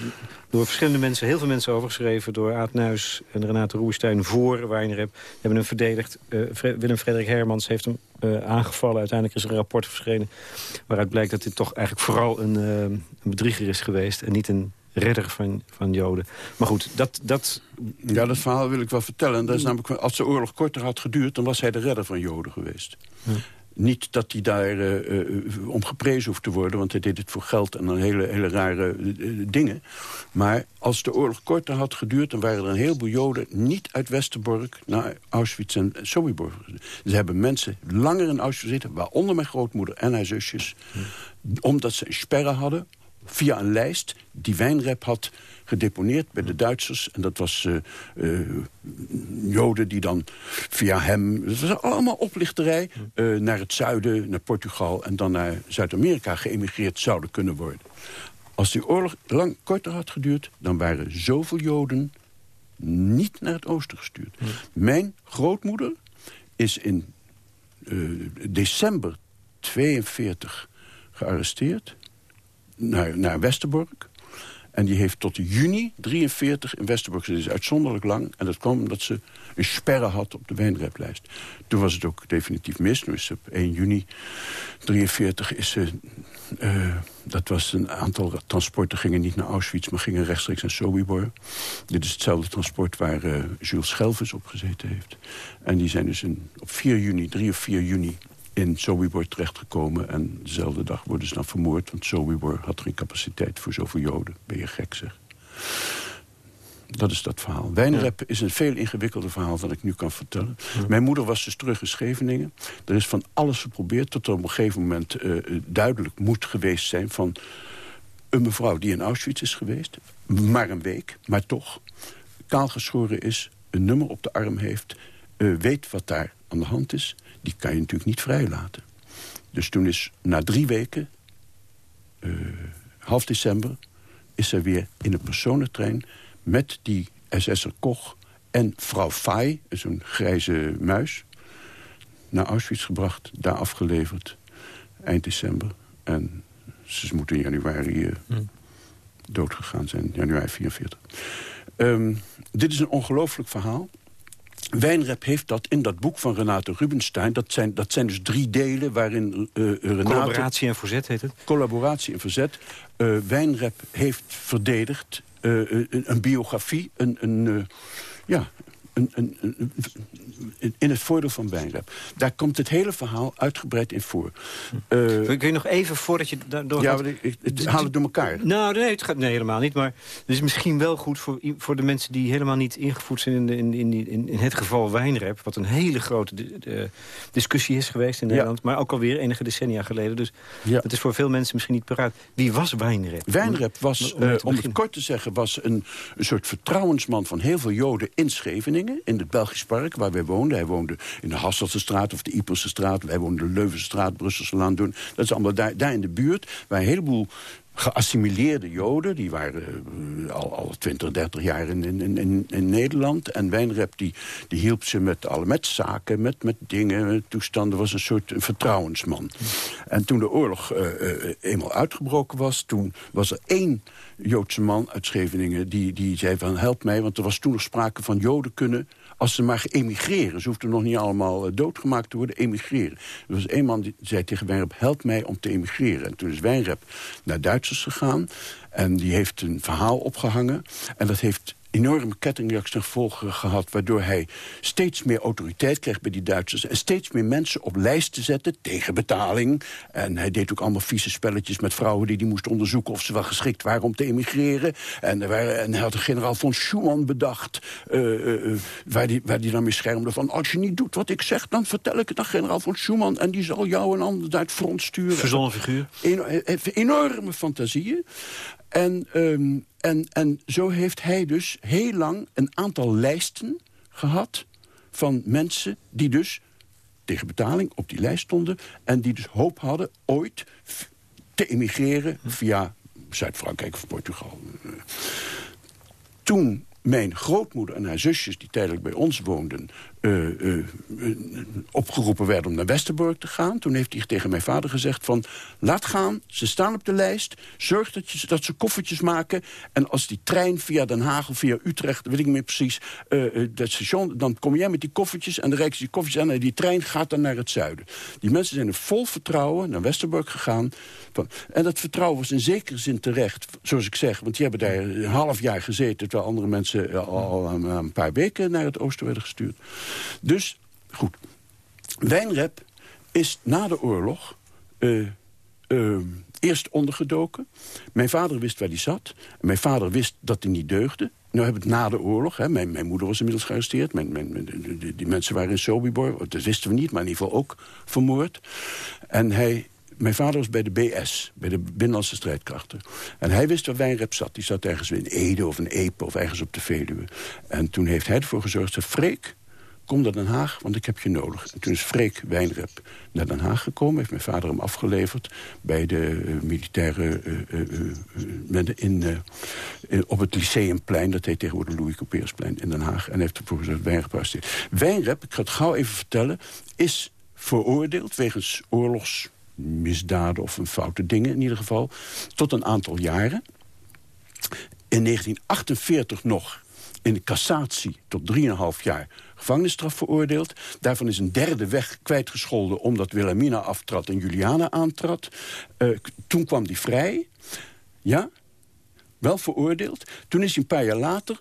door verschillende mensen, heel veel mensen overgeschreven... door Aad Nuis en Renate Roerstein voor Wijnrep. hebben hem verdedigd. Uh, Willem Frederik Hermans heeft hem uh, aangevallen. Uiteindelijk is er een rapport verschenen... waaruit blijkt dat dit toch eigenlijk vooral een, uh, een bedrieger is geweest... en niet een redder van, van Joden. Maar goed, dat, dat... Ja, dat verhaal wil ik wel vertellen. Dat is namelijk, als de oorlog korter had geduurd... dan was hij de redder van Joden geweest. Ja. Niet dat hij daar uh, uh, om geprezen hoeft te worden... want hij deed het voor geld en dan hele, hele rare uh, dingen. Maar als de oorlog korter had geduurd... dan waren er een heleboel Joden niet uit Westerbork... naar Auschwitz en Sobibor. Ze hebben mensen langer in Auschwitz zitten... waaronder mijn grootmoeder en haar zusjes... omdat ze een sperre hadden via een lijst die Wijnrep had gedeponeerd bij de Duitsers. En dat was uh, uh, Joden die dan via hem... Het was allemaal oplichterij uh, naar het zuiden, naar Portugal... en dan naar Zuid-Amerika geëmigreerd zouden kunnen worden. Als die oorlog lang korter had geduurd... dan waren zoveel Joden niet naar het oosten gestuurd. Mijn grootmoeder is in december 42 gearresteerd naar, Westerbork. En die heeft tot juni 43 in Westerbork. Dat is uitzonderlijk lang. En dat kwam omdat ze een sperre had op de wijnreplijst. Toen was het ook definitief mis. Nu is op 1 juni 43 is ze... Uh, dat was een aantal transporten gingen niet naar Auschwitz... maar gingen rechtstreeks naar Sobibor. Dit is hetzelfde transport waar uh, Jules Schelvis op gezeten heeft. En die zijn dus op 4 juni, 3 of 4 juni in Sobibor terechtgekomen. En dezelfde dag worden ze dan vermoord. Want Sobibor had geen capaciteit voor zoveel Joden. Ben je gek, zeg. Dat is dat verhaal. Wijnrep is een veel ingewikkelder verhaal dan ik nu kan vertellen. Mijn moeder was dus terug in Scheveningen. Er is van alles geprobeerd tot er op een gegeven moment uh, duidelijk moet geweest zijn... van een mevrouw die in Auschwitz is geweest. Maar een week, maar toch. Kaalgeschoren is, een nummer op de arm heeft... Uh, weet wat daar aan de hand is. Die kan je natuurlijk niet vrijlaten. Dus toen is na drie weken, uh, half december... is ze weer in een personentrein met die SS'er Koch en vrouw Fay, zo'n grijze muis... naar Auschwitz gebracht, daar afgeleverd, eind december. En ze moeten in januari uh, hmm. doodgegaan zijn, januari 44. Um, dit is een ongelooflijk verhaal. Wijnrep heeft dat in dat boek van Renate Rubenstein... dat zijn, dat zijn dus drie delen waarin uh, Renate... Collaboratie en verzet heet het? Collaboratie en verzet. Uh, Wijnrep heeft verdedigd uh, een, een, biografie, een, een, ja, een, een, in het voordeel van Wijnrep. Daar komt het hele verhaal uitgebreid in voor. Uh, Kun je nog even, voordat je door Ja, ik, het, haal het door elkaar. Nou, nee, het gaat, nee, helemaal niet. Maar het is misschien wel goed voor, voor de mensen die helemaal niet ingevoerd zijn... in, in, in, in, in het geval Wijnrep, wat een hele grote de, discussie is geweest in Nederland. Maar ook alweer enige decennia geleden. Dus ja. dat is voor veel mensen misschien niet paraat. Wie was Wijnrep? Wijnrep was, om, uh, om het kort te zeggen, was een, een soort vertrouwensman... van heel veel Joden in Scheveningen, in het Belgisch Park, waar wij woonden. Hij woonde in de Hasseltse straat of de Ieperse straat. Wij woonden de Leuvense straat, Brusselse Laan. Dat is allemaal daar, daar in de buurt, waar een heleboel geassimileerde Joden. Die waren uh, al, al 20, 30 jaar in, in, in, in Nederland. En Wijnrep die, die hielp ze met, alle, met zaken, met, met dingen, toestanden. was een soort vertrouwensman. En toen de oorlog uh, uh, eenmaal uitgebroken was... toen was er één Joodse man uit Scheveningen die, die zei van help mij... want er was toen nog sprake van Joden kunnen als ze maar emigreren. Ze hoefden nog niet allemaal uh, doodgemaakt te worden, emigreren. Er was een man die zei tegen Wijnrep, help mij om te emigreren. En toen is Wijnrep naar Duitsers gegaan. En die heeft een verhaal opgehangen. En dat heeft enorme kettingreactie gehad... waardoor hij steeds meer autoriteit kreeg bij die Duitsers... en steeds meer mensen op lijst zetten tegen betaling. En hij deed ook allemaal vieze spelletjes met vrouwen... die die moesten onderzoeken of ze wel geschikt waren om te emigreren. En, en hij had de generaal von Schumann bedacht... Uh, uh, waar hij waar die dan mee schermde van... als je niet doet wat ik zeg, dan vertel ik het aan generaal von Schumann... en die zal jou een ander uit het front sturen. Verzonnen figuur. En, enorme fantasieën. En, um, en, en zo heeft hij dus heel lang een aantal lijsten gehad... van mensen die dus tegen betaling op die lijst stonden... en die dus hoop hadden ooit te emigreren via Zuid-Frankrijk of Portugal. Toen mijn grootmoeder en haar zusjes, die tijdelijk bij ons woonden... Uh, uh, opgeroepen werden om naar Westerbork te gaan. Toen heeft hij tegen mijn vader gezegd van... laat gaan, ze staan op de lijst. Zorg dat, je, dat ze koffertjes maken. En als die trein via Den Haag of via Utrecht... weet ik niet meer precies, dat station... dan kom jij met die koffertjes en dan reik die koffertjes aan... en die trein gaat dan naar het zuiden. Die mensen zijn er vol vertrouwen naar Westerbork gegaan. En dat vertrouwen was in zekere zin terecht, zoals ik zeg. Want die hebben daar een half jaar gezeten... terwijl andere mensen al een paar weken naar het oosten werden gestuurd. Dus, goed. Wijnrep is na de oorlog uh, uh, eerst ondergedoken. Mijn vader wist waar hij zat. Mijn vader wist dat hij niet deugde. Nu hebben het na de oorlog. Hè. Mijn, mijn, moeder was inmiddels gearresteerd. Die, mensen waren in Sobibor. Dat wisten we niet, maar in ieder geval ook vermoord. En hij mijn vader was bij de BS, bij de Binnenlandse Strijdkrachten. En hij wist waar Wijnrep zat. Die zat ergens in Ede of in Epe of ergens op de Veluwe. En toen heeft hij ervoor gezorgd, zei, Freek, kom naar Den Haag, want ik heb je nodig. En toen is Freek Wijnrep naar Den Haag gekomen. Heeft mijn vader hem afgeleverd bij de uh, militaire... Uh, uh, in, op het Lyceumplein, dat heet tegenwoordig Louis Coupeersplein in Den Haag. En heeft ervoor gezorgd Wijnrep arresteerd. Wijnrep, ik ga het gauw even vertellen, is veroordeeld wegens oorlogsmisdaden of een foute dingen in ieder geval, tot een aantal jaren. In 1948 nog in de cassatie tot 3,5 jaar gevangenisstraf veroordeeld. Daarvan is een derde weg kwijtgescholden... omdat Wilhelmina aftrad en Juliana aantrad. Uh, toen kwam hij vrij. Ja, wel veroordeeld. Toen is hij een paar jaar later...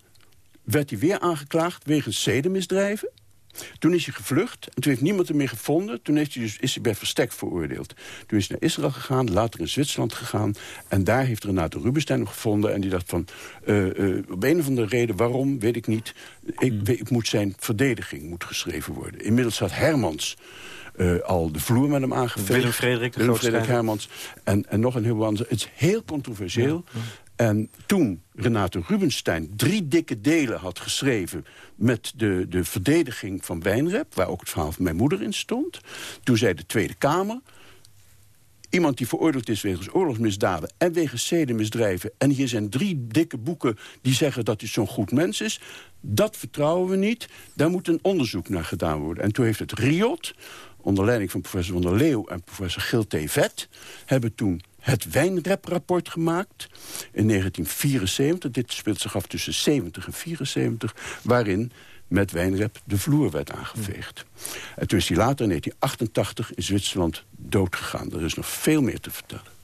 werd hij weer aangeklaagd wegens zedenmisdrijven. Toen is hij gevlucht en toen heeft niemand hem meer gevonden. Toen heeft hij dus, is hij bij verstek veroordeeld. Toen is hij naar Israël gegaan, later in Zwitserland gegaan. En daar heeft Renate Rubenstein hem gevonden. En die dacht van, uh, uh, op een of andere reden, waarom, weet ik niet. Ik, hmm. ik moet zijn verdediging moet geschreven worden. Inmiddels had Hermans... Uh, al de vloer met hem aangeveegd. Willem Frederik, de Willem Frederik Hermans. En, en nog een heel ander. Het is heel controversieel. Ja, ja. En toen Renate Rubenstein drie dikke delen had geschreven... met de, de verdediging van Wijnrep, waar ook het verhaal van mijn moeder in stond... toen zei de Tweede Kamer... iemand die veroordeeld is wegens oorlogsmisdaden en wegens zedenmisdrijven... en hier zijn drie dikke boeken die zeggen dat hij zo'n goed mens is... dat vertrouwen we niet, daar moet een onderzoek naar gedaan worden. En toen heeft het RIOT, onder leiding van professor Van der Leeuw en professor Gil T. Vet... hebben toen het wijnreprapport gemaakt in 1974. Dit speelt zich af tussen 70 en 74, waarin met wijnrep de vloer werd aangeveegd. En toen is hij later in 1988 in Zwitserland doodgegaan. Er is nog veel meer te vertellen.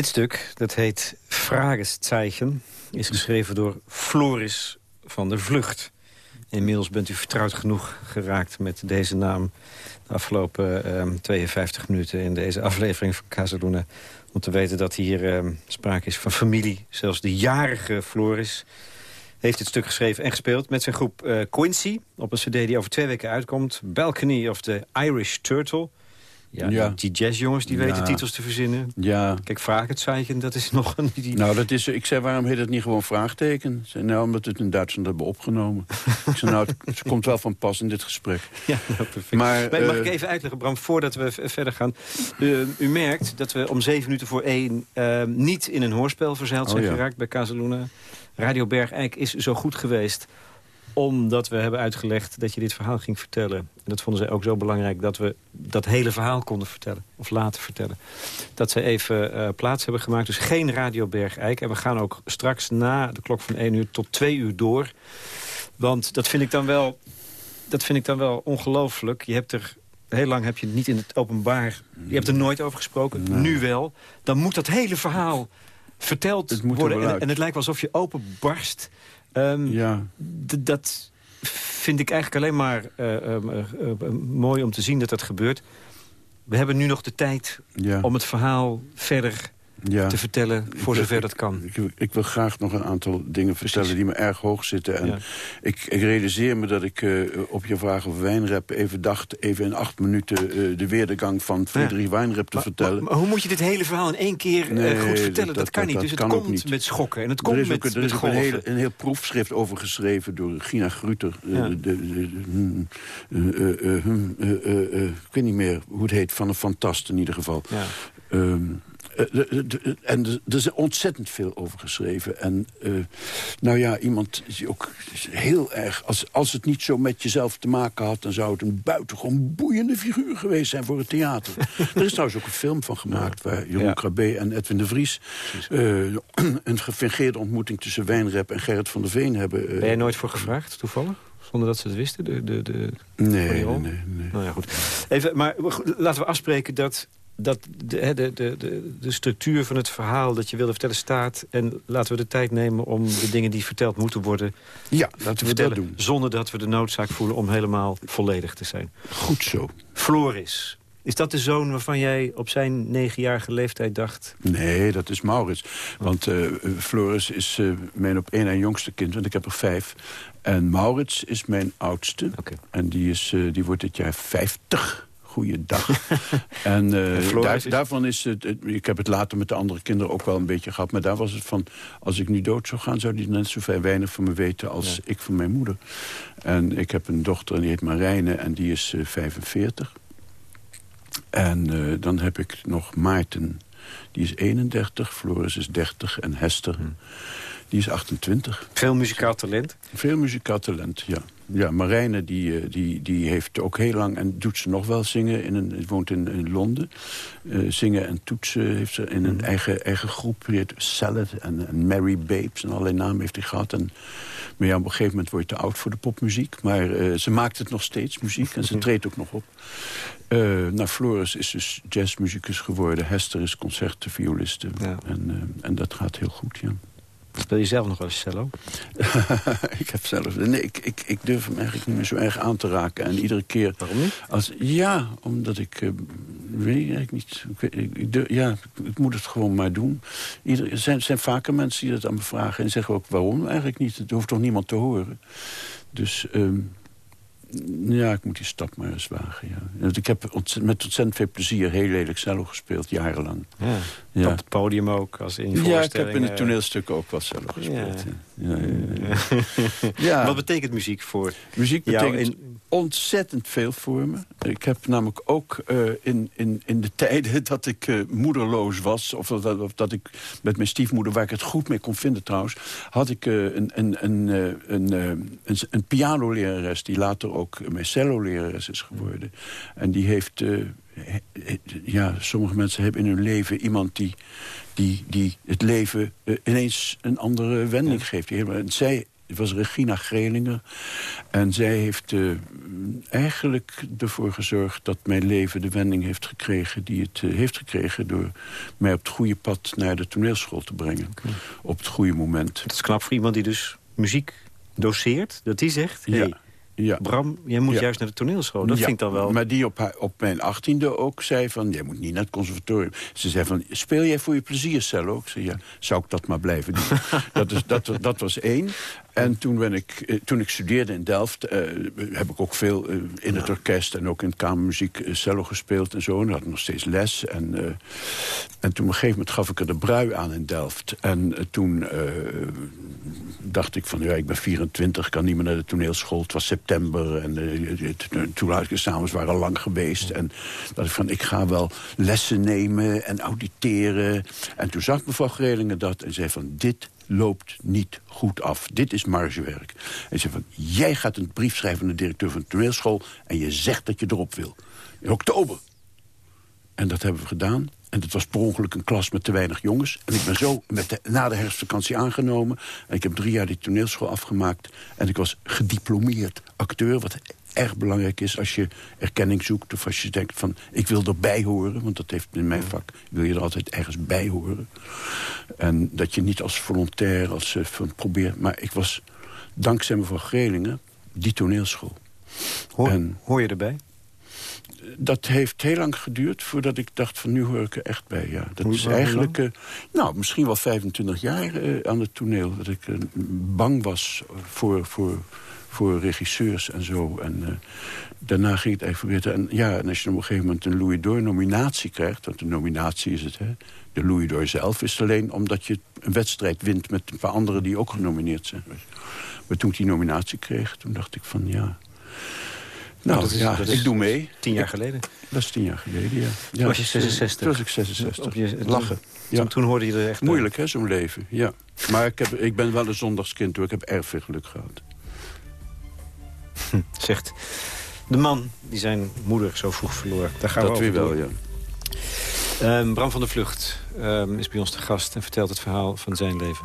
Dit stuk, dat heet Fragezeichen, is geschreven door Floris van der Vlucht. Inmiddels bent u vertrouwd genoeg geraakt met deze naam... de afgelopen 52 ehm, minuten in deze aflevering van Casaluna... om te weten dat hier um, sprake is van familie. Zelfs de jarige Floris heeft dit stuk geschreven en gespeeld... met zijn groep uh, Quincy op een cd die over twee weken uitkomt. Balcony of the Irish Turtle... Ja, ja. Die, jazzjongens die weten titels te verzinnen. Ja. Kijk, vraag het zeichen, dat is nog een... Die... Nou, dat is, ik zei, waarom heet het niet gewoon vraagteken? Zei, nou, omdat het in Duitsland hebben opgenomen. ik zei, nou, het, komt wel van pas in dit gesprek. Ja, perfect. Maar, mag ik eh, even uitleggen, Bram, voordat we verder gaan? Uh, u merkt dat we om zeven minuten voor één... Uh, niet in een hoorspel verzeild oh zijn geraakt bij Casaluna. Radio Bergijk is zo goed geweest omdat we hebben uitgelegd dat je dit verhaal ging vertellen. En dat vonden zij ook zo belangrijk dat we dat hele verhaal konden vertellen. Of laten vertellen. Dat ze even uh, plaats hebben gemaakt. Dus geen Radio Bergijk. En we gaan ook straks na de klok van 1 uur tot 2 uur door. Want dat vind ik dan wel, dat vind ik dan wel ongelooflijk. Je hebt er heel lang heb je niet in het openbaar... Je hebt er nooit over gesproken, nu wel. Dan moet dat hele verhaal verteld worden. En, en, het lijkt wel alsof je openbarst Um, ja. Dat vind ik eigenlijk alleen maar uh, uh, mooi om te zien dat dat gebeurt. We hebben nu nog de tijd ja. om het verhaal verder ja. te vertellen voor zover dat kan. Ik, ik, wil graag nog een aantal dingen vertellen die me erg hoog zitten. En ik, ik, realiseer me dat ik uh, op je vraag over wijnrep even dacht... even in acht minuten uh, de weerdegang van Friedrich ja. Wijnrep te vertellen. Maar, hoe moet je dit hele verhaal in één keer uh, goed vertellen? Dat, dat kan niet. dus het komt met schokken. En het komt er is met, ook, er is ook een, heel, een heel proefschrift over geschreven door Gina Gruter. Ik weet niet meer hoe het heet, van een fantast in ieder geval. Ja. Um, en er is ontzettend veel over geschreven. En uh, nou ja, iemand is ook heel erg... Als, als het niet zo met jezelf te maken had... dan zou het een buitengewoon boeiende figuur geweest zijn voor het theater. er is trouwens ook een film van gemaakt... waar Jeroen ja. Krabbe en Edwin de Vries... Uh, een gefingeerde ontmoeting tussen Wijnrep en Gerrit van der Veen hebben... ben jij nooit voor gevraagd, toevallig? Zonder dat ze het wisten? De, de, de, nee, nee, nee, nee. Nou ja, goed. Even, maar laten we afspreken dat dat de, de, de, de, structuur van het verhaal dat je wilde vertellen staat... en laten we de tijd nemen om de dingen die verteld moeten worden... Ja, laten we dat doen. Zonder dat we de noodzaak voelen om helemaal volledig te zijn. Goed zo. Floris. Is dat de zoon waarvan jij op zijn negenjarige leeftijd dacht? Nee, dat is Maurits. Want uh, Floris is uh, mijn op één en jongste kind, want ik heb er vijf. En Maurits is mijn oudste. Okay. En die, is, uh, die wordt dit jaar vijftig goeiedag. en uh, daar, daarvan is het, ik heb het later met de andere kinderen ook wel een beetje gehad... maar daar was het van, als ik nu dood zou gaan... zou die net zoveel weinig van me weten als ik van mijn moeder. En ik heb een dochter en die heet Marijne en die is uh, 45. En uh, dan heb ik nog Maarten, die is 31, Floris is 30 en Hester... Hm. Die is 28. Veel muzikaal talent? Veel muzikaal talent, ja. Ja, Marijne die, eh, die, die heeft ook heel lang, en doet ze nog wel zingen, in een, woont in, in Londen. Uh, zingen en toetsen heeft ze in een mhm. eigen, eigen groep. Die heet Salad en, en, Mary Babes en allerlei namen heeft hij gehad. En, maar ja, op een gegeven moment word je te oud voor de popmuziek. Maar uh, ze maakt het nog steeds, muziek, en ze treedt ook nog op. Uh, nou, Floris is dus jazzmuzikus geworden. Hester is concertvioliste. Ja. En, en dat gaat heel goed, ja. Speel je zelf nog wel eens cello? ik heb zelf... Nee, ik, ik, ik, durf hem eigenlijk niet meer zo erg aan te raken. En iedere keer... Waarom niet? Als, ja, omdat ik... Uh, weet eigenlijk niet. Ik, ik, ja, ik moet het gewoon maar doen. Ieder, er zijn, zijn vaker mensen die dat aan me vragen. En zeggen ook, waarom eigenlijk niet? Het hoeft toch niemand te horen? Dus... Um, ja, ik moet die stap maar eens wagen, ja. Ik heb met ontzettend veel plezier heel lelijk cello gespeeld, jarenlang. Ja, ja. Op het podium ook, als in Ja, ik heb in het toneelstuk ook wel cello gespeeld. Ja. Ja. Wat betekent muziek voor Muziek betekent ontzettend veel voor me. Ik heb namelijk ook uh, in, in, in de tijden dat ik uh, moederloos was... Of dat, of dat ik met mijn stiefmoeder, waar ik het goed mee kon vinden trouwens... had ik uh, een, een, een, een, een, een pianolerares die later ook mijn cello-lerares is geworden. En die heeft... ja, sommige mensen hebben in hun leven iemand die, die, die het leven ineens een andere wending geeft. En zij Het was Regina Grelinger. En zij heeft uh, eigenlijk ervoor gezorgd dat mijn leven de wending heeft gekregen... die het uh, heeft gekregen door mij op het goede pad naar de toneelschool te brengen. Okay. Op het goede moment. Het is knap voor iemand die dus muziek doseert, dat die zegt... Hey, ja. Bram, jij moet Ja. juist naar de toneelschool. Dat Ja, vind ik dan wel... Maar die op, haar, op mijn achttiende ook zei van... jij moet niet naar het conservatorium. Ze zei van, speel jij voor je plezier cello? Ik zei, ja, zou ik dat maar blijven doen. dat, is, dat, dat was één. En toen, ben ik, eh, toen ik studeerde in Delft... eh, heb ik ook veel eh, in het orkest en ook in kamermuziek cello gespeeld en zo. En had nog steeds les. En, en toen op een gegeven moment gaf ik er de brui aan in Delft. En toen dacht ik van, ja, ik ben 24, kan niet meer naar de toneelschool. Het was september en eh, de toeluidsexamens waren lang geweest. En dat ik van, ik ga wel lessen nemen en auditeren. En toen zag mevrouw Grelingen dat en zei van, dit loopt niet goed af. Dit is margewerk. En zei van, jij gaat een brief schrijven aan de directeur van de toneelschool... en je zegt dat je erop wil. In oktober. En dat hebben we gedaan. En het was per ongeluk een klas met te weinig jongens. En ik ben zo met de, na de herfstvakantie aangenomen. En ik heb drie jaar die toneelschool afgemaakt. En ik was gediplomeerd acteur. Wat erg belangrijk is als je erkenning zoekt. Of als je denkt van, ik wil erbij horen. Want dat heeft in mijn vak, wil je er altijd ergens bij horen. En dat je niet als volontair, als eh, van probeert. Maar ik was, dankzij mevrouw Grelingen, die toneelschool. Hoor, En- hoor je erbij? Dat heeft heel lang geduurd voordat ik dacht van nu hoor ik er echt bij. Ja. Dat Hoe- is eigenlijk, eh, nou, misschien wel 25 jaar eh, aan het toneel. Dat ik eh, bang was voor, voor, voor regisseurs en zo. En daarna ging het even weer... te- En, ja, en als je op een gegeven moment een Louis d'Or nominatie krijgt... want een nominatie is het, hè. De Louis d'Or zelf is het alleen omdat je een wedstrijd wint... met een paar anderen die ook genomineerd zijn. Maar toen ik die nominatie kreeg, toen dacht ik van ja... Nou, dat is- ja, dat is ik doe mee. Tien jaar geleden. dat is tien jaar geleden, ja. ja was je 66? Toen was ik 66. Op je, Lachen. Ja. Toen, toen hoorde je er echt. Moeilijk, hè, zo'n leven. Ja. Maar ik, heb, ik ben wel een zondagskind, hoor. Ik heb erg veel geluk gehad. Zegt de man die zijn moeder zo vroeg verloor. Daar gaan dat we weer over wel, door. ja. Ehm, Bram van der Vlucht ehm, is bij ons te gast en vertelt het verhaal van zijn leven.